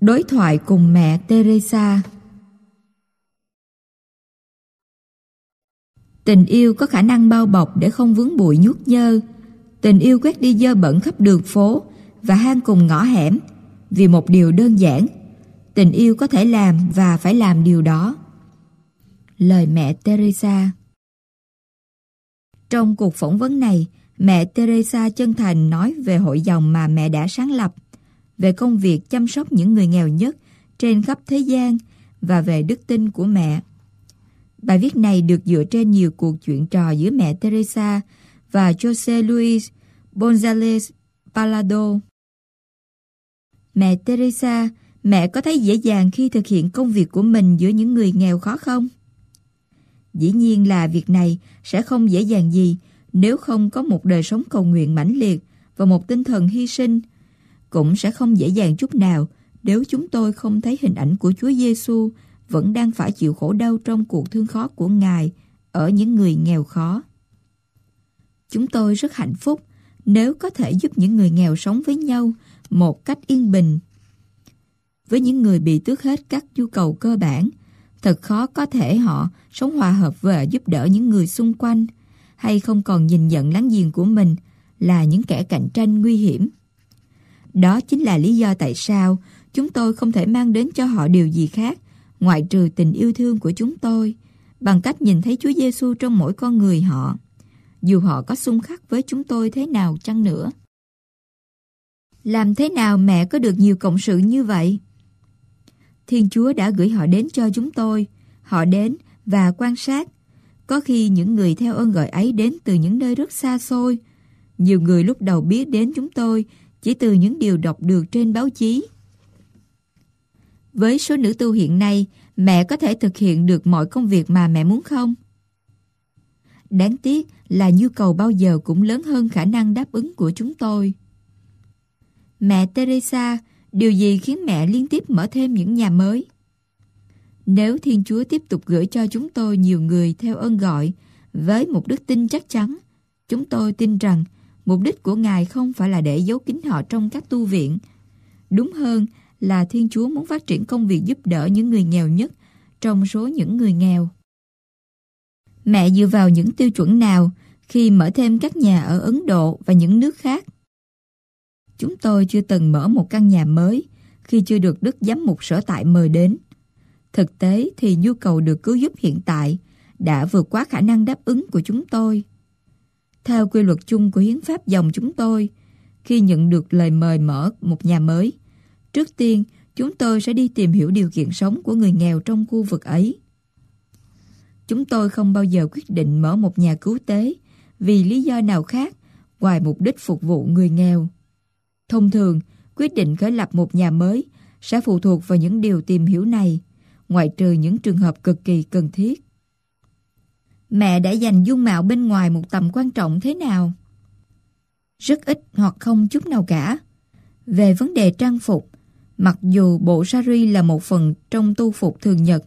Đối thoại cùng mẹ Teresa Tình yêu có khả năng bao bọc để không vướng bụi nhút nhơ. Tình yêu quét đi dơ bẩn khắp đường phố và hang cùng ngõ hẻm vì một điều đơn giản. Tình yêu có thể làm và phải làm điều đó. Lời mẹ Teresa Trong cuộc phỏng vấn này, mẹ Teresa chân thành nói về hội dòng mà mẹ đã sáng lập, về công việc chăm sóc những người nghèo nhất trên khắp thế gian và về đức tin của mẹ. Bài viết này được dựa trên nhiều cuộc chuyện trò giữa mẹ Teresa và Jose Luis González Palado. Mẹ Teresa, mẹ có thấy dễ dàng khi thực hiện công việc của mình giữa những người nghèo khó không? Dĩ nhiên là việc này sẽ không dễ dàng gì nếu không có một đời sống cầu nguyện mãnh liệt và một tinh thần hy sinh. Cũng sẽ không dễ dàng chút nào nếu chúng tôi không thấy hình ảnh của Chúa Giêsu vẫn đang phải chịu khổ đau trong cuộc thương khó của Ngài ở những người nghèo khó. Chúng tôi rất hạnh phúc nếu có thể giúp những người nghèo sống với nhau một cách yên bình. Với những người bị tước hết các nhu cầu cơ bản, thật khó có thể họ sống hòa hợp và giúp đỡ những người xung quanh hay không còn nhìn nhận láng giềng của mình là những kẻ cạnh tranh nguy hiểm. Đó chính là lý do tại sao chúng tôi không thể mang đến cho họ điều gì khác ngoại trừ tình yêu thương của chúng tôi bằng cách nhìn thấy Chúa Giêsu trong mỗi con người họ, dù họ có xung khắc với chúng tôi thế nào chăng nữa. Làm thế nào mẹ có được nhiều cộng sự như vậy? Thiên Chúa đã gửi họ đến cho chúng tôi. Họ đến và quan sát. Có khi những người theo ơn gọi ấy đến từ những nơi rất xa xôi. Nhiều người lúc đầu biết đến chúng tôi chỉ từ những điều đọc được trên báo chí. Với số nữ tu hiện nay, mẹ có thể thực hiện được mọi công việc mà mẹ muốn không? Đáng tiếc là nhu cầu bao giờ cũng lớn hơn khả năng đáp ứng của chúng tôi. Mẹ Teresa, điều gì khiến mẹ liên tiếp mở thêm những nhà mới? Nếu Thiên Chúa tiếp tục gửi cho chúng tôi nhiều người theo ơn gọi với một đức tin chắc chắn, chúng tôi tin rằng mục đích của Ngài không phải là để giấu kín họ trong các tu viện. Đúng hơn là Thiên Chúa muốn phát triển công việc giúp đỡ những người nghèo nhất trong số những người nghèo. Mẹ dựa vào những tiêu chuẩn nào khi mở thêm các nhà ở Ấn Độ và những nước khác? Chúng tôi chưa từng mở một căn nhà mới khi chưa được Đức Giám mục sở tại mời đến. Thực tế thì nhu cầu được cứu giúp hiện tại đã vượt quá khả năng đáp ứng của chúng tôi. Theo quy luật chung của hiến pháp dòng chúng tôi, khi nhận được lời mời mở một nhà mới, trước tiên chúng tôi sẽ đi tìm hiểu điều kiện sống của người nghèo trong khu vực ấy. Chúng tôi không bao giờ quyết định mở một nhà cứu tế vì lý do nào khác ngoài mục đích phục vụ người nghèo. Thông thường, quyết định khởi lập một nhà mới sẽ phụ thuộc vào những điều tìm hiểu này, ngoại trừ những trường hợp cực kỳ cần thiết. Mẹ đã dành dung mạo bên ngoài một tầm quan trọng thế nào? Rất ít hoặc không chút nào cả. Về vấn đề trang phục, mặc dù bộ sari là một phần trong tu phục thường nhật,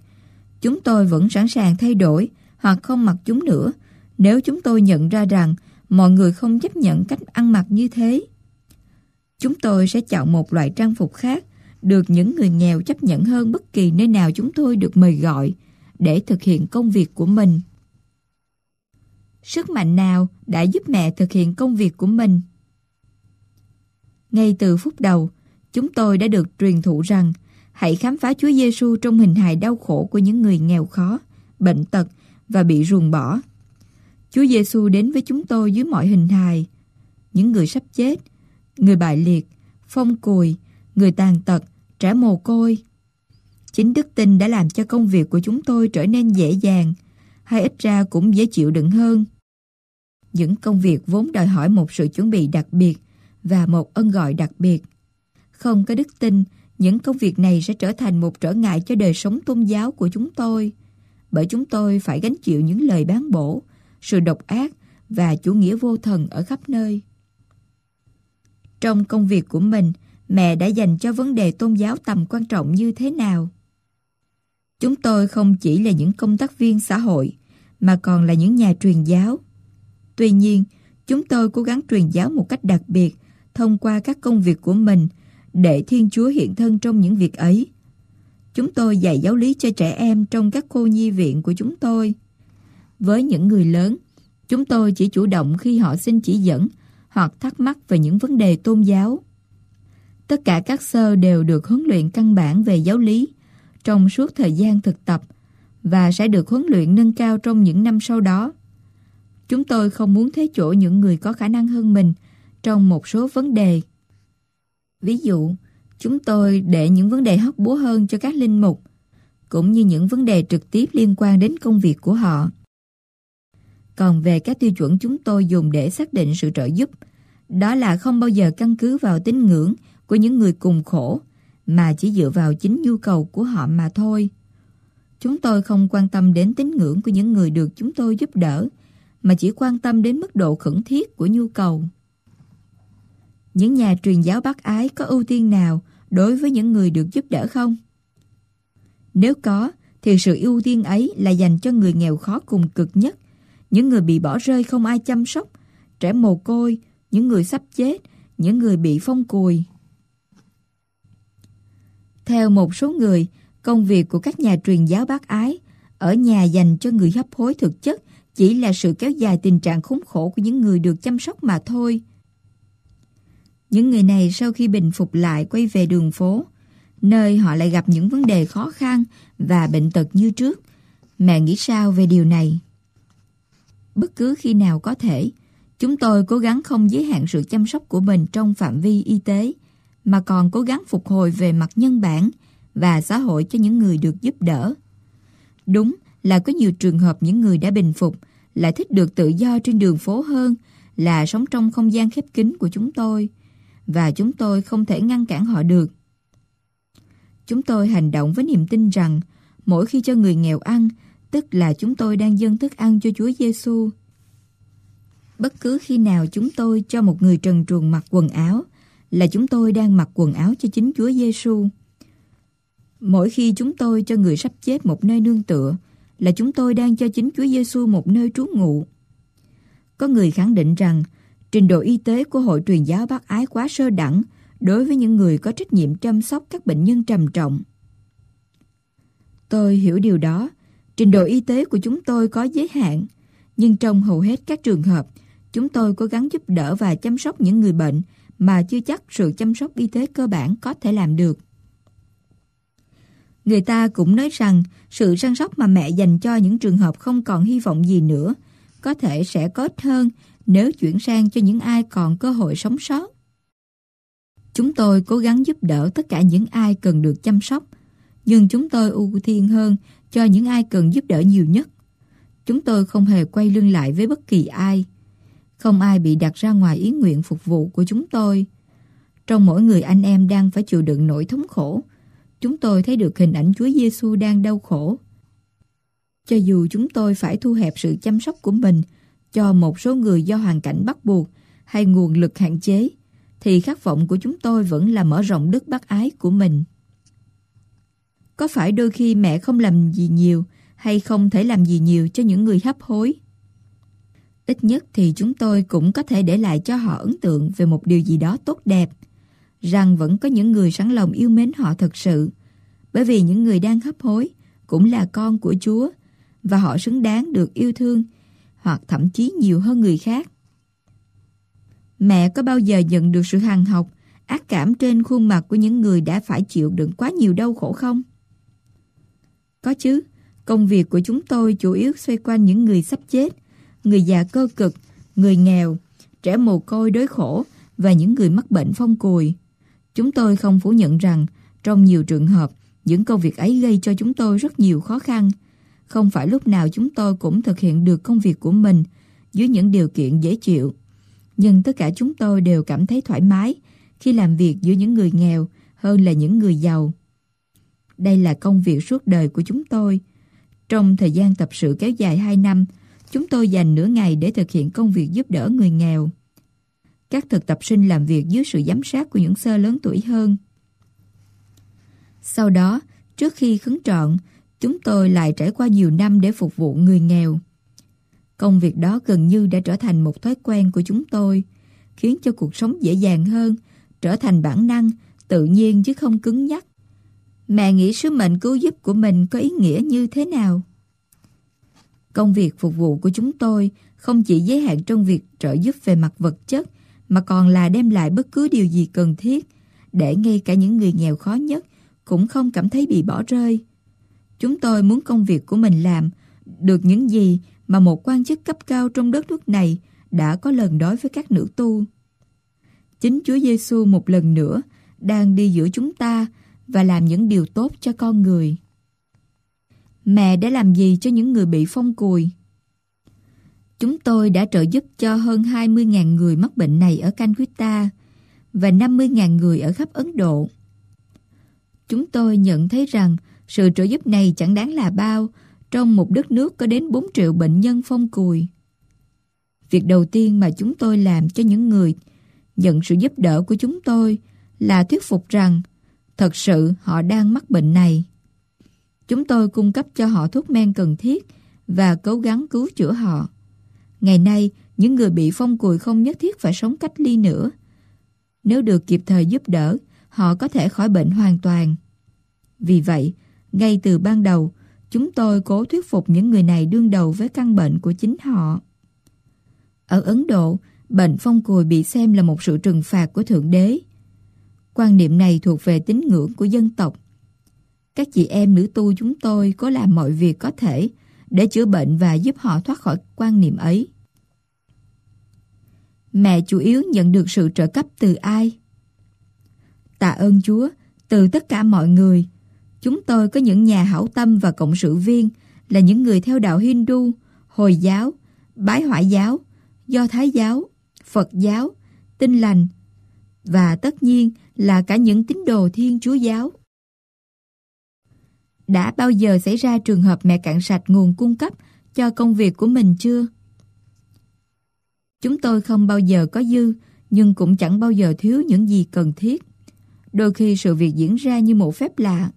chúng tôi vẫn sẵn sàng thay đổi hoặc không mặc chúng nữa nếu chúng tôi nhận ra rằng mọi người không chấp nhận cách ăn mặc như thế. Chúng tôi sẽ chọn một loại trang phục khác được những người nghèo chấp nhận hơn bất kỳ nơi nào chúng tôi được mời gọi để thực hiện công việc của mình. Sức mạnh nào đã giúp mẹ thực hiện công việc của mình? Ngay từ phút đầu, chúng tôi đã được truyền thụ rằng hãy khám phá Chúa Giêsu trong hình hài đau khổ của những người nghèo khó, bệnh tật và bị ruồng bỏ. Chúa Giêsu đến với chúng tôi dưới mọi hình hài, những người sắp chết, người bại liệt, phong cùi, người tàn tật, trẻ mồ côi. Chính đức tin đã làm cho công việc của chúng tôi trở nên dễ dàng, hay ít ra cũng dễ chịu đựng hơn. Những công việc vốn đòi hỏi một sự chuẩn bị đặc biệt và một ân gọi đặc biệt. Không có đức tin, những công việc này sẽ trở thành một trở ngại cho đời sống tôn giáo của chúng tôi, bởi chúng tôi phải gánh chịu những lời bán bổ, sự độc ác và chủ nghĩa vô thần ở khắp nơi. Trong công việc của mình, mẹ đã dành cho vấn đề tôn giáo tầm quan trọng như thế nào? Chúng tôi không chỉ là những công tác viên xã hội, mà còn là những nhà truyền giáo. Tuy nhiên, chúng tôi cố gắng truyền giáo một cách đặc biệt thông qua các công việc của mình để Thiên Chúa hiện thân trong những việc ấy. Chúng tôi dạy giáo lý cho trẻ em trong các cô nhi viện của chúng tôi. Với những người lớn, chúng tôi chỉ chủ động khi họ xin chỉ dẫn hoặc thắc mắc về những vấn đề tôn giáo. Tất cả các sơ đều được huấn luyện căn bản về giáo lý trong suốt thời gian thực tập và sẽ được huấn luyện nâng cao trong những năm sau đó. Chúng tôi không muốn thế chỗ những người có khả năng hơn mình trong một số vấn đề. Ví dụ, chúng tôi để những vấn đề hóc búa hơn cho các linh mục, cũng như những vấn đề trực tiếp liên quan đến công việc của họ. Còn về các tiêu chuẩn chúng tôi dùng để xác định sự trợ giúp, đó là không bao giờ căn cứ vào tín ngưỡng của những người cùng khổ, mà chỉ dựa vào chính nhu cầu của họ mà thôi. Chúng tôi không quan tâm đến tín ngưỡng của những người được chúng tôi giúp đỡ, mà chỉ quan tâm đến mức độ khẩn thiết của nhu cầu. Những nhà truyền giáo bác ái có ưu tiên nào đối với những người được giúp đỡ không? Nếu có, thì sự ưu tiên ấy là dành cho người nghèo khó cùng cực nhất, những người bị bỏ rơi không ai chăm sóc, trẻ mồ côi, những người sắp chết, những người bị phong cùi. Theo một số người, công việc của các nhà truyền giáo bác ái ở nhà dành cho người hấp hối thực chất chỉ là sự kéo dài tình trạng khốn khổ của những người được chăm sóc mà thôi. Những người này sau khi bình phục lại quay về đường phố, nơi họ lại gặp những vấn đề khó khăn và bệnh tật như trước. Mẹ nghĩ sao về điều này? Bất cứ khi nào có thể, chúng tôi cố gắng không giới hạn sự chăm sóc của mình trong phạm vi y tế, mà còn cố gắng phục hồi về mặt nhân bản và xã hội cho những người được giúp đỡ. Đúng là có nhiều trường hợp những người đã bình phục lại thích được tự do trên đường phố hơn là sống trong không gian khép kín của chúng tôi và chúng tôi không thể ngăn cản họ được. Chúng tôi hành động với niềm tin rằng mỗi khi cho người nghèo ăn, tức là chúng tôi đang dâng thức ăn cho Chúa Giêsu. Bất cứ khi nào chúng tôi cho một người trần truồng mặc quần áo, là chúng tôi đang mặc quần áo cho chính Chúa Giêsu. Mỗi khi chúng tôi cho người sắp chết một nơi nương tựa, là chúng tôi đang cho chính Chúa Giêsu một nơi trú ngụ. Có người khẳng định rằng trình độ y tế của Hội truyền giáo bác ái quá sơ đẳng đối với những người có trách nhiệm chăm sóc các bệnh nhân trầm trọng. Tôi hiểu điều đó. Trình độ y tế của chúng tôi có giới hạn, nhưng trong hầu hết các trường hợp, chúng tôi cố gắng giúp đỡ và chăm sóc những người bệnh mà chưa chắc sự chăm sóc y tế cơ bản có thể làm được. Người ta cũng nói rằng sự săn sóc mà mẹ dành cho những trường hợp không còn hy vọng gì nữa có thể sẽ có ít hơn nếu chuyển sang cho những ai còn cơ hội sống sót. Chúng tôi cố gắng giúp đỡ tất cả những ai cần được chăm sóc, nhưng chúng tôi ưu tiên hơn cho những ai cần giúp đỡ nhiều nhất. Chúng tôi không hề quay lưng lại với bất kỳ ai. Không ai bị đặt ra ngoài ý nguyện phục vụ của chúng tôi. Trong mỗi người anh em đang phải chịu đựng nỗi thống khổ, chúng tôi thấy được hình ảnh Chúa Giêsu đang đau khổ. Cho dù chúng tôi phải thu hẹp sự chăm sóc của mình cho một số người do hoàn cảnh bắt buộc hay nguồn lực hạn chế, thì khát vọng của chúng tôi vẫn là mở rộng đức bác ái của mình. Có phải đôi khi mẹ không làm gì nhiều hay không thể làm gì nhiều cho những người hấp hối? Ít nhất thì chúng tôi cũng có thể để lại cho họ ấn tượng về một điều gì đó tốt đẹp, rằng vẫn có những người sẵn lòng yêu mến họ thật sự, bởi vì những người đang hấp hối cũng là con của Chúa và họ xứng đáng được yêu thương hoặc thậm chí nhiều hơn người khác. Mẹ có bao giờ nhận được sự hằng học, ác cảm trên khuôn mặt của những người đã phải chịu đựng quá nhiều đau khổ không? Có chứ, công việc của chúng tôi chủ yếu xoay quanh những người sắp chết, người già cơ cực, người nghèo, trẻ mồ côi đối khổ và những người mắc bệnh phong cùi. Chúng tôi không phủ nhận rằng trong nhiều trường hợp, những công việc ấy gây cho chúng tôi rất nhiều khó khăn. Không phải lúc nào chúng tôi cũng thực hiện được công việc của mình dưới những điều kiện dễ chịu. Nhưng tất cả chúng tôi đều cảm thấy thoải mái khi làm việc giữa những người nghèo hơn là những người giàu. Đây là công việc suốt đời của chúng tôi. Trong thời gian tập sự kéo dài 2 năm, chúng tôi dành nửa ngày để thực hiện công việc giúp đỡ người nghèo. Các thực tập sinh làm việc dưới sự giám sát của những sơ lớn tuổi hơn. Sau đó, trước khi khấn trọn, chúng tôi lại trải qua nhiều năm để phục vụ người nghèo. Công việc đó gần như đã trở thành một thói quen của chúng tôi, khiến cho cuộc sống dễ dàng hơn, trở thành bản năng tự nhiên chứ không cứng nhắc. Mẹ nghĩ sứ mệnh cứu giúp của mình có ý nghĩa như thế nào? Công việc phục vụ của chúng tôi không chỉ giới hạn trong việc trợ giúp về mặt vật chất, mà còn là đem lại bất cứ điều gì cần thiết, để ngay cả những người nghèo khó nhất cũng không cảm thấy bị bỏ rơi. Chúng tôi muốn công việc của mình làm được những gì mà một quan chức cấp cao trong đất nước này đã có lần đối với các nữ tu. Chính Chúa Giêsu một lần nữa đang đi giữa chúng ta và làm những điều tốt cho con người. Mẹ đã làm gì cho những người bị phong cùi? Chúng tôi đã trợ giúp cho hơn 20.000 người mắc bệnh này ở Calcutta và 50.000 người ở khắp Ấn Độ. Chúng tôi nhận thấy rằng sự trợ giúp này chẳng đáng là bao trong một đất nước có đến 4 triệu bệnh nhân phong cùi. Việc đầu tiên mà chúng tôi làm cho những người nhận sự giúp đỡ của chúng tôi là thuyết phục rằng thật sự họ đang mắc bệnh này. Chúng tôi cung cấp cho họ thuốc men cần thiết và cố gắng cứu chữa họ. Ngày nay, những người bị phong cùi không nhất thiết phải sống cách ly nữa. Nếu được kịp thời giúp đỡ, họ có thể khỏi bệnh hoàn toàn. Vì vậy, ngay từ ban đầu, chúng tôi cố thuyết phục những người này đương đầu với căn bệnh của chính họ. Ở Ấn Độ, bệnh phong cùi bị xem là một sự trừng phạt của Thượng Đế. Quan niệm này thuộc về tín ngưỡng của dân tộc. Các chị em nữ tu chúng tôi có làm mọi việc có thể để chữa bệnh và giúp họ thoát khỏi quan niệm ấy. Mẹ chủ yếu nhận được sự trợ cấp từ ai? Tạ ơn Chúa, từ tất cả mọi người. Chúng tôi có những nhà hảo tâm và cộng sự viên là những người theo đạo Hindu, Hồi giáo, Bái Hỏa giáo, Do Thái giáo, Phật giáo, Tinh lành và tất nhiên là cả những tín đồ Thiên Chúa giáo. Đã bao giờ xảy ra trường hợp mẹ cạn sạch nguồn cung cấp cho công việc của mình chưa? Chúng tôi không bao giờ có dư, nhưng cũng chẳng bao giờ thiếu những gì cần thiết. Đôi khi sự việc diễn ra như một phép lạ.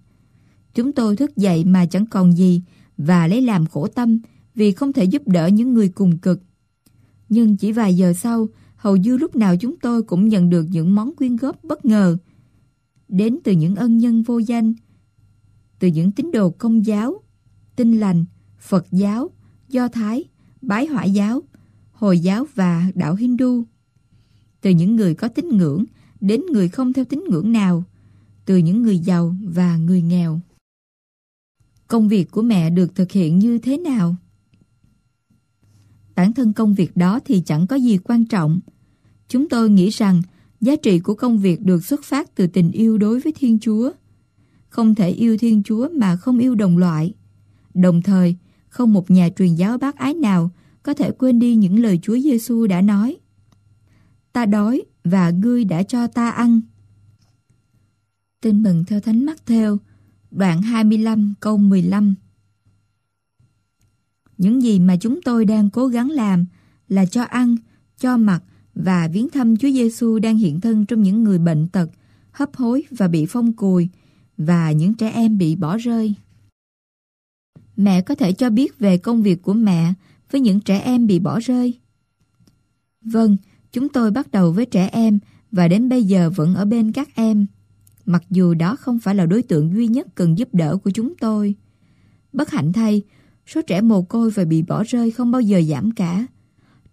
Chúng tôi thức dậy mà chẳng còn gì và lấy làm khổ tâm vì không thể giúp đỡ những người cùng cực. Nhưng chỉ vài giờ sau, hầu như lúc nào chúng tôi cũng nhận được những món quyên góp bất ngờ đến từ những ân nhân vô danh, từ những tín đồ công giáo, Tin lành, Phật giáo, Do Thái, Bái Hỏa giáo, Hồi giáo và đạo Hindu. Từ những người có tín ngưỡng đến người không theo tín ngưỡng nào, từ những người giàu và người nghèo. Công việc của mẹ được thực hiện như thế nào? Bản thân công việc đó thì chẳng có gì quan trọng. Chúng tôi nghĩ rằng giá trị của công việc được xuất phát từ tình yêu đối với Thiên Chúa. Không thể yêu Thiên Chúa mà không yêu đồng loại. Đồng thời, không một nhà truyền giáo bác ái nào có thể quên đi những lời Chúa Giêsu đã nói. Ta đói và ngươi đã cho ta ăn. Tin mừng theo Thánh Mắc theo, đoạn 25 câu 15. Những gì mà chúng tôi đang cố gắng làm là cho ăn, cho mặc và viếng thăm Chúa Giêsu đang hiện thân trong những người bệnh tật, hấp hối và bị phong cùi và những trẻ em bị bỏ rơi. Mẹ có thể cho biết về công việc của mẹ với những trẻ em bị bỏ rơi. Vâng, chúng tôi bắt đầu với trẻ em và đến bây giờ vẫn ở bên các em. Mặc dù đó không phải là đối tượng duy nhất cần giúp đỡ của chúng tôi. Bất hạnh thay, số trẻ mồ côi và bị bỏ rơi không bao giờ giảm cả.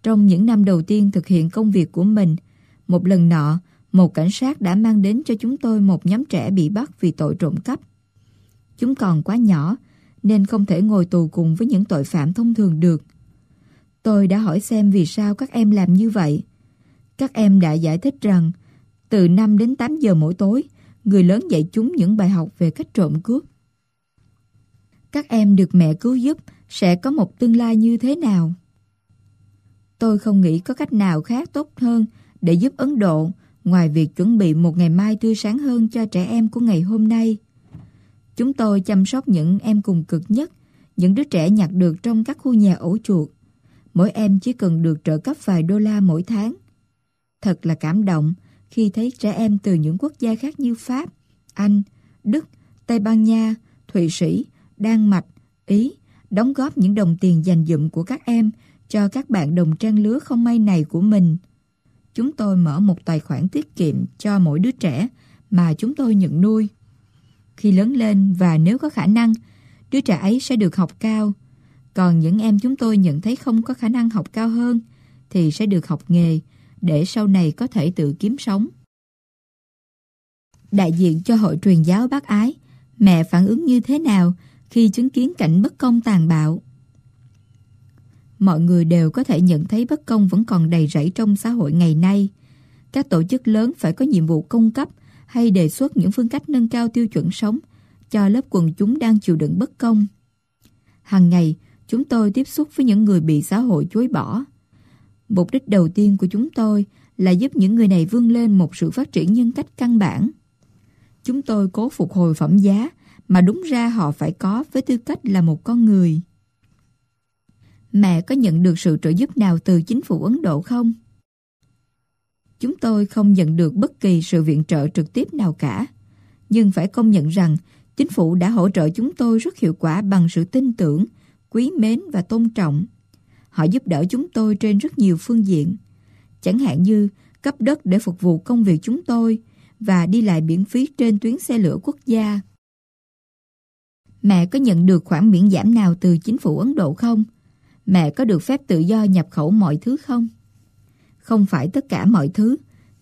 Trong những năm đầu tiên thực hiện công việc của mình, một lần nọ, một cảnh sát đã mang đến cho chúng tôi một nhóm trẻ bị bắt vì tội trộm cắp. Chúng còn quá nhỏ, nên không thể ngồi tù cùng với những tội phạm thông thường được. Tôi đã hỏi xem vì sao các em làm như vậy. Các em đã giải thích rằng, từ 5 đến 8 giờ mỗi tối, người lớn dạy chúng những bài học về cách trộm cướp. Các em được mẹ cứu giúp sẽ có một tương lai như thế nào? Tôi không nghĩ có cách nào khác tốt hơn để giúp Ấn Độ ngoài việc chuẩn bị một ngày mai tươi sáng hơn cho trẻ em của ngày hôm nay. Chúng tôi chăm sóc những em cùng cực nhất, những đứa trẻ nhặt được trong các khu nhà ổ chuột. Mỗi em chỉ cần được trợ cấp vài đô la mỗi tháng. Thật là cảm động khi thấy trẻ em từ những quốc gia khác như Pháp, Anh, Đức, Tây Ban Nha, Thụy Sĩ, Đan Mạch, Ý đóng góp những đồng tiền dành dụm của các em cho các bạn đồng trang lứa không may này của mình. Chúng tôi mở một tài khoản tiết kiệm cho mỗi đứa trẻ mà chúng tôi nhận nuôi. Khi lớn lên và nếu có khả năng, đứa trẻ ấy sẽ được học cao. Còn những em chúng tôi nhận thấy không có khả năng học cao hơn thì sẽ được học nghề để sau này có thể tự kiếm sống. Đại diện cho hội truyền giáo bác ái, mẹ phản ứng như thế nào khi chứng kiến cảnh bất công tàn bạo? Mọi người đều có thể nhận thấy bất công vẫn còn đầy rẫy trong xã hội ngày nay. Các tổ chức lớn phải có nhiệm vụ cung cấp hay đề xuất những phương cách nâng cao tiêu chuẩn sống cho lớp quần chúng đang chịu đựng bất công. Hàng ngày, chúng tôi tiếp xúc với những người bị xã hội chối bỏ. Mục đích đầu tiên của chúng tôi là giúp những người này vươn lên một sự phát triển nhân cách căn bản. Chúng tôi cố phục hồi phẩm giá mà đúng ra họ phải có với tư cách là một con người. Mẹ có nhận được sự trợ giúp nào từ chính phủ Ấn Độ không? Chúng tôi không nhận được bất kỳ sự viện trợ trực tiếp nào cả. Nhưng phải công nhận rằng chính phủ đã hỗ trợ chúng tôi rất hiệu quả bằng sự tin tưởng, quý mến và tôn trọng. Họ giúp đỡ chúng tôi trên rất nhiều phương diện. Chẳng hạn như cấp đất để phục vụ công việc chúng tôi và đi lại miễn phí trên tuyến xe lửa quốc gia. Mẹ có nhận được khoản miễn giảm nào từ chính phủ Ấn Độ không? Mẹ có được phép tự do nhập khẩu mọi thứ không? Không phải tất cả mọi thứ,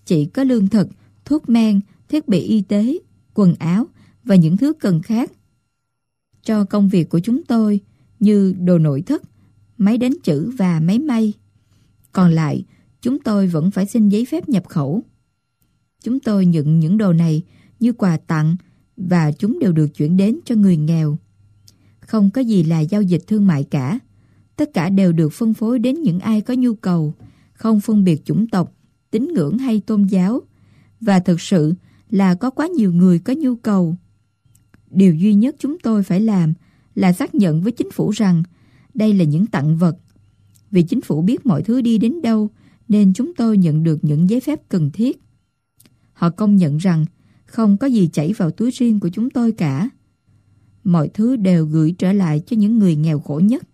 chỉ có lương thực, thuốc men, thiết bị y tế, quần áo và những thứ cần khác. Cho công việc của chúng tôi như đồ nội thất, máy đánh chữ và máy may. Còn lại, chúng tôi vẫn phải xin giấy phép nhập khẩu. Chúng tôi nhận những đồ này như quà tặng và chúng đều được chuyển đến cho người nghèo. Không có gì là giao dịch thương mại cả. Tất cả đều được phân phối đến những ai có nhu cầu, không phân biệt chủng tộc, tín ngưỡng hay tôn giáo. Và thực sự là có quá nhiều người có nhu cầu. Điều duy nhất chúng tôi phải làm là xác nhận với chính phủ rằng đây là những tặng vật. Vì chính phủ biết mọi thứ đi đến đâu nên chúng tôi nhận được những giấy phép cần thiết. Họ công nhận rằng không có gì chảy vào túi riêng của chúng tôi cả. Mọi thứ đều gửi trở lại cho những người nghèo khổ nhất.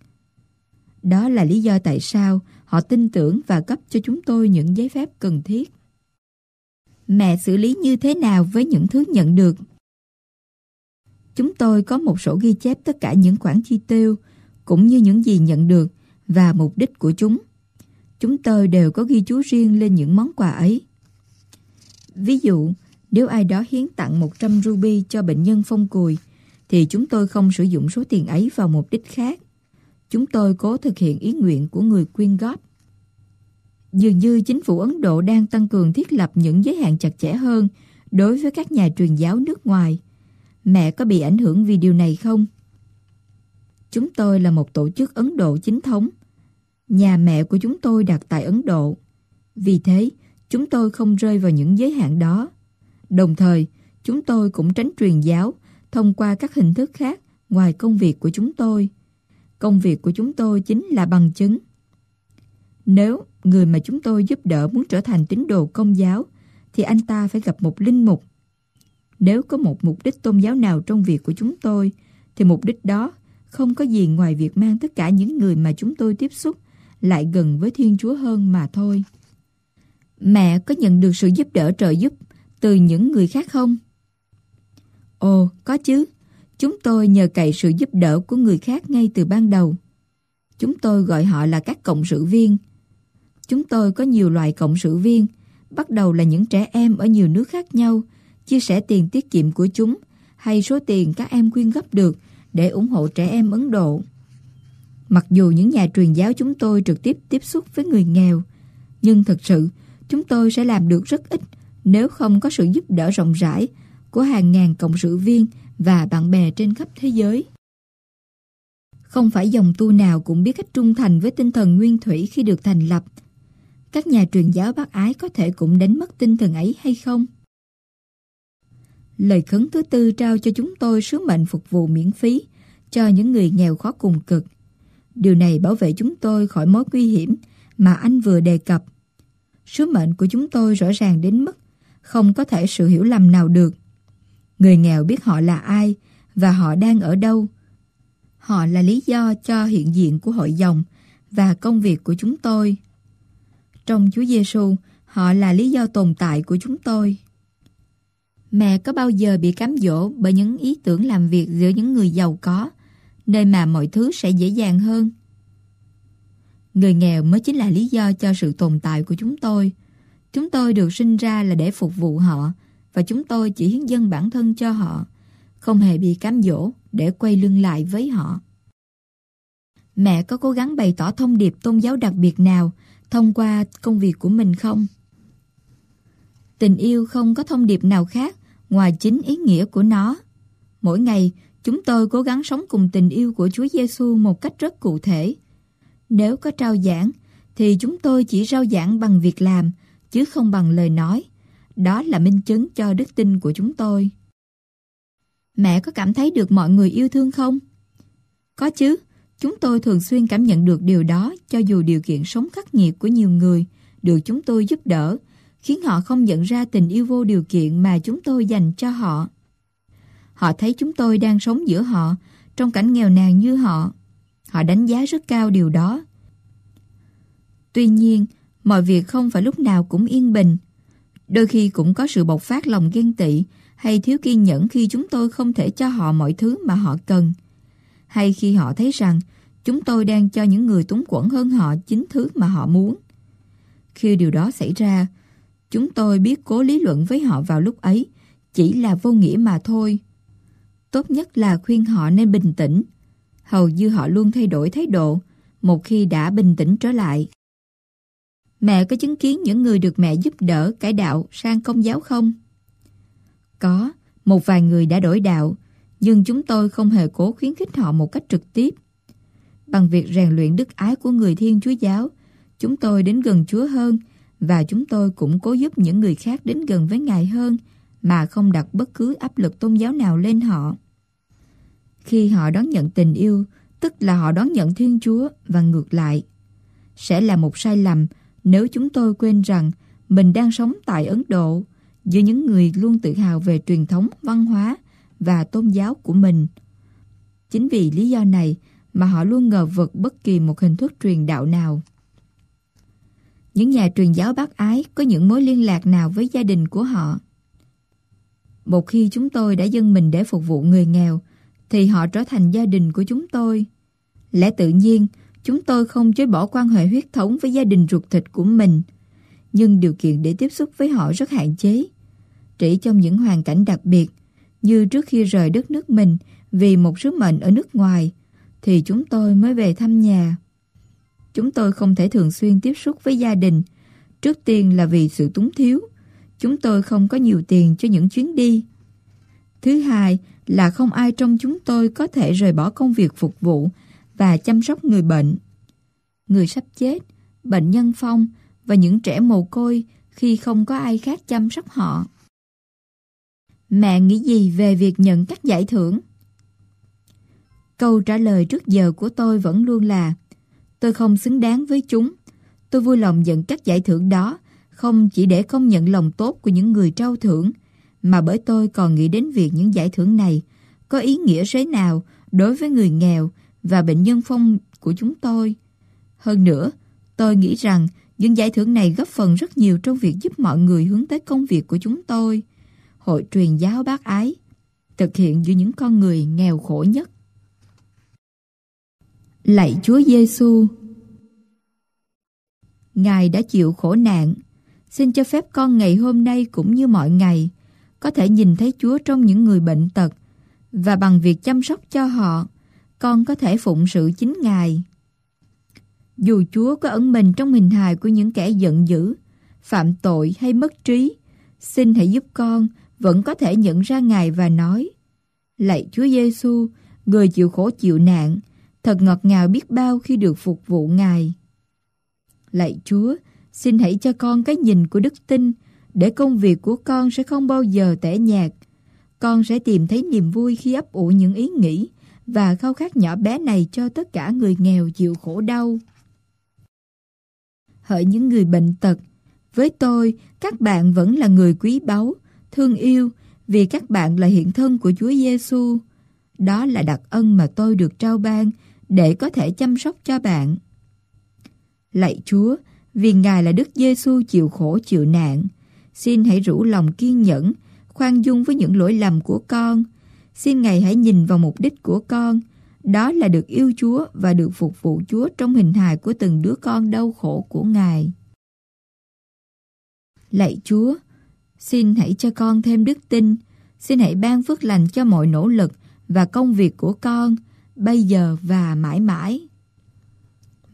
Đó là lý do tại sao họ tin tưởng và cấp cho chúng tôi những giấy phép cần thiết. Mẹ xử lý như thế nào với những thứ nhận được? Chúng tôi có một sổ ghi chép tất cả những khoản chi tiêu, cũng như những gì nhận được và mục đích của chúng. Chúng tôi đều có ghi chú riêng lên những món quà ấy. Ví dụ, nếu ai đó hiến tặng 100 ruby cho bệnh nhân phong cùi, thì chúng tôi không sử dụng số tiền ấy vào mục đích khác. Chúng tôi cố thực hiện ý nguyện của người quyên góp. Dường như chính phủ Ấn Độ đang tăng cường thiết lập những giới hạn chặt chẽ hơn đối với các nhà truyền giáo nước ngoài. Mẹ có bị ảnh hưởng vì điều này không? Chúng tôi là một tổ chức Ấn Độ chính thống. Nhà mẹ của chúng tôi đặt tại Ấn Độ. Vì thế, chúng tôi không rơi vào những giới hạn đó. Đồng thời, chúng tôi cũng tránh truyền giáo thông qua các hình thức khác ngoài công việc của chúng tôi. Công việc của chúng tôi chính là bằng chứng. Nếu người mà chúng tôi giúp đỡ muốn trở thành tín đồ công giáo, thì anh ta phải gặp một linh mục. Nếu có một mục đích tôn giáo nào trong việc của chúng tôi, thì mục đích đó không có gì ngoài việc mang tất cả những người mà chúng tôi tiếp xúc lại gần với Thiên Chúa hơn mà thôi. Mẹ có nhận được sự giúp đỡ trợ giúp từ những người khác không? Ồ, có chứ. Chúng tôi nhờ cậy sự giúp đỡ của người khác ngay từ ban đầu. Chúng tôi gọi họ là các cộng sự viên. Chúng tôi có nhiều loại cộng sự viên, bắt đầu là những trẻ em ở nhiều nước khác nhau, chia sẻ tiền tiết kiệm của chúng hay số tiền các em quyên góp được để ủng hộ trẻ em Ấn Độ. Mặc dù những nhà truyền giáo chúng tôi trực tiếp tiếp xúc với người nghèo, nhưng thực sự chúng tôi sẽ làm được rất ít nếu không có sự giúp đỡ rộng rãi của hàng ngàn cộng sự viên và bạn bè trên khắp thế giới. Không phải dòng tu nào cũng biết cách trung thành với tinh thần nguyên thủy khi được thành lập. Các nhà truyền giáo bác ái có thể cũng đánh mất tinh thần ấy hay không? Lời khấn thứ tư trao cho chúng tôi sứ mệnh phục vụ miễn phí cho những người nghèo khó cùng cực. Điều này bảo vệ chúng tôi khỏi mối nguy hiểm mà anh vừa đề cập. Sứ mệnh của chúng tôi rõ ràng đến mức không có thể sự hiểu lầm nào được. Người nghèo biết họ là ai và họ đang ở đâu. Họ là lý do cho hiện diện của hội dòng và công việc của chúng tôi. Trong Chúa Giêsu, họ là lý do tồn tại của chúng tôi. Mẹ có bao giờ bị cám dỗ bởi những ý tưởng làm việc giữa những người giàu có, nơi mà mọi thứ sẽ dễ dàng hơn? Người nghèo mới chính là lý do cho sự tồn tại của chúng tôi. Chúng tôi được sinh ra là để phục vụ họ và chúng tôi chỉ hiến dân bản thân cho họ, không hề bị cám dỗ để quay lưng lại với họ. Mẹ có cố gắng bày tỏ thông điệp tôn giáo đặc biệt nào thông qua công việc của mình không? Tình yêu không có thông điệp nào khác ngoài chính ý nghĩa của nó. Mỗi ngày, chúng tôi cố gắng sống cùng tình yêu của Chúa Giêsu một cách rất cụ thể. Nếu có trao giảng, thì chúng tôi chỉ rao giảng bằng việc làm, chứ không bằng lời nói. Đó là minh chứng cho đức tin của chúng tôi. Mẹ có cảm thấy được mọi người yêu thương không? Có chứ, chúng tôi thường xuyên cảm nhận được điều đó cho dù điều kiện sống khắc nghiệt của nhiều người được chúng tôi giúp đỡ, khiến họ không nhận ra tình yêu vô điều kiện mà chúng tôi dành cho họ. Họ thấy chúng tôi đang sống giữa họ, trong cảnh nghèo nàn như họ. Họ đánh giá rất cao điều đó. Tuy nhiên, mọi việc không phải lúc nào cũng yên bình. Đôi khi cũng có sự bộc phát lòng ghen tị hay thiếu kiên nhẫn khi chúng tôi không thể cho họ mọi thứ mà họ cần. Hay khi họ thấy rằng chúng tôi đang cho những người túng quẫn hơn họ chính thứ mà họ muốn. Khi điều đó xảy ra, chúng tôi biết cố lý luận với họ vào lúc ấy chỉ là vô nghĩa mà thôi. Tốt nhất là khuyên họ nên bình tĩnh. Hầu như họ luôn thay đổi thái độ một khi đã bình tĩnh trở lại. Mẹ có chứng kiến những người được mẹ giúp đỡ cải đạo sang công giáo không? Có, một vài người đã đổi đạo, nhưng chúng tôi không hề cố khuyến khích họ một cách trực tiếp. Bằng việc rèn luyện đức ái của người Thiên Chúa Giáo, chúng tôi đến gần Chúa hơn và chúng tôi cũng cố giúp những người khác đến gần với Ngài hơn mà không đặt bất cứ áp lực tôn giáo nào lên họ. Khi họ đón nhận tình yêu, tức là họ đón nhận Thiên Chúa và ngược lại. Sẽ là một sai lầm nếu chúng tôi quên rằng mình đang sống tại Ấn Độ giữa những người luôn tự hào về truyền thống văn hóa và tôn giáo của mình. Chính vì lý do này mà họ luôn ngờ vực bất kỳ một hình thức truyền đạo nào. Những nhà truyền giáo bác ái có những mối liên lạc nào với gia đình của họ? Một khi chúng tôi đã dâng mình để phục vụ người nghèo, thì họ trở thành gia đình của chúng tôi. Lẽ tự nhiên, chúng tôi không chối bỏ quan hệ huyết thống với gia đình ruột thịt của mình, nhưng điều kiện để tiếp xúc với họ rất hạn chế. Chỉ trong những hoàn cảnh đặc biệt, như trước khi rời đất nước mình vì một sứ mệnh ở nước ngoài, thì chúng tôi mới về thăm nhà. Chúng tôi không thể thường xuyên tiếp xúc với gia đình, trước tiên là vì sự túng thiếu. Chúng tôi không có nhiều tiền cho những chuyến đi. Thứ hai là không ai trong chúng tôi có thể rời bỏ công việc phục vụ và chăm sóc người bệnh. Người sắp chết, bệnh nhân phong và những trẻ mồ côi khi không có ai khác chăm sóc họ. Mẹ nghĩ gì về việc nhận các giải thưởng? Câu trả lời trước giờ của tôi vẫn luôn là Tôi không xứng đáng với chúng. Tôi vui lòng nhận các giải thưởng đó không chỉ để công nhận lòng tốt của những người trao thưởng mà bởi tôi còn nghĩ đến việc những giải thưởng này có ý nghĩa thế nào đối với người nghèo và bệnh nhân phong của chúng tôi. Hơn nữa, tôi nghĩ rằng những giải thưởng này góp phần rất nhiều trong việc giúp mọi người hướng tới công việc của chúng tôi. Hội truyền giáo bác ái, thực hiện giữa những con người nghèo khổ nhất. Lạy Chúa Giêsu, Ngài đã chịu khổ nạn, xin cho phép con ngày hôm nay cũng như mọi ngày có thể nhìn thấy Chúa trong những người bệnh tật và bằng việc chăm sóc cho họ, con có thể phụng sự chính Ngài. Dù Chúa có ẩn mình trong hình hài của những kẻ giận dữ, phạm tội hay mất trí, xin hãy giúp con vẫn có thể nhận ra Ngài và nói Lạy Chúa Giêsu, người chịu khổ chịu nạn, thật ngọt ngào biết bao khi được phục vụ Ngài. Lạy Chúa, xin hãy cho con cái nhìn của đức tin để công việc của con sẽ không bao giờ tẻ nhạt. Con sẽ tìm thấy niềm vui khi ấp ủ những ý nghĩ và khao khát nhỏ bé này cho tất cả người nghèo chịu khổ đau. Hỡi những người bệnh tật, với tôi, các bạn vẫn là người quý báu, thương yêu vì các bạn là hiện thân của Chúa Giêsu. Đó là đặc ân mà tôi được trao ban để có thể chăm sóc cho bạn. Lạy Chúa, vì Ngài là Đức Giêsu chịu khổ chịu nạn, xin hãy rủ lòng kiên nhẫn, khoan dung với những lỗi lầm của con. Xin Ngài hãy nhìn vào mục đích của con, đó là được yêu Chúa và được phục vụ Chúa trong hình hài của từng đứa con đau khổ của Ngài. Lạy Chúa, xin hãy cho con thêm đức tin, xin hãy ban phước lành cho mọi nỗ lực và công việc của con, bây giờ và mãi mãi.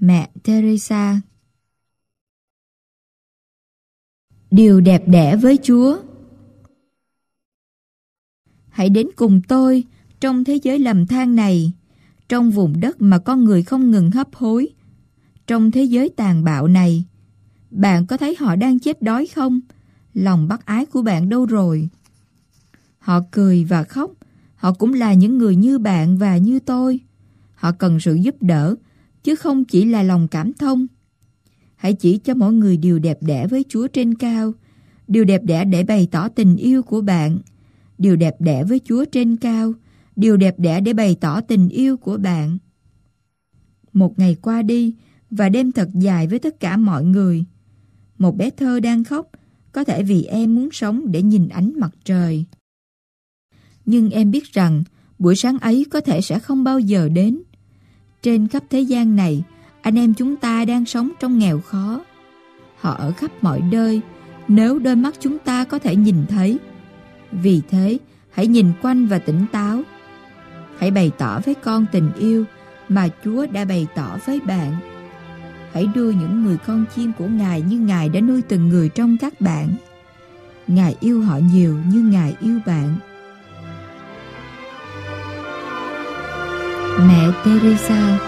Mẹ Teresa Điều đẹp đẽ với Chúa Hãy đến cùng tôi trong thế giới lầm than này, trong vùng đất mà con người không ngừng hấp hối. Trong thế giới tàn bạo này, bạn có thấy họ đang chết đói không? Lòng bác ái của bạn đâu rồi? Họ cười và khóc, họ cũng là những người như bạn và như tôi. Họ cần sự giúp đỡ, chứ không chỉ là lòng cảm thông. Hãy chỉ cho mọi người điều đẹp đẽ với Chúa trên cao, điều đẹp đẽ để bày tỏ tình yêu của bạn, điều đẹp đẽ với Chúa trên cao, điều đẹp đẽ để bày tỏ tình yêu của bạn. Một ngày qua đi và đêm thật dài với tất cả mọi người. Một bé thơ đang khóc, có thể vì em muốn sống để nhìn ánh mặt trời. Nhưng em biết rằng buổi sáng ấy có thể sẽ không bao giờ đến. Trên khắp thế gian này, anh em chúng ta đang sống trong nghèo khó. Họ ở khắp mọi nơi, nếu đôi mắt chúng ta có thể nhìn thấy. Vì thế, hãy nhìn quanh và tỉnh táo. Hãy bày tỏ với con tình yêu mà Chúa đã bày tỏ với bạn. Hãy đưa những người con chiên của Ngài như Ngài đã nuôi từng người trong các bạn. Ngài yêu họ nhiều như Ngài yêu bạn. Mẹ Teresa